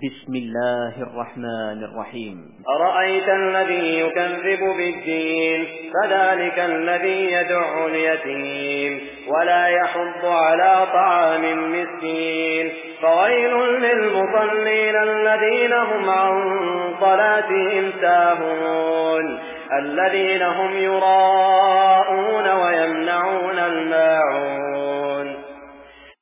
بسم الله الرحمن الرحيم. أرأيت الذي يكذب بالدين؟ فذلك الذي يدع اليتيم. ولا يحض على طعام مسكين فويل للمصلين الذين هم عن صلاتهم ساهون. الذين هم يراءون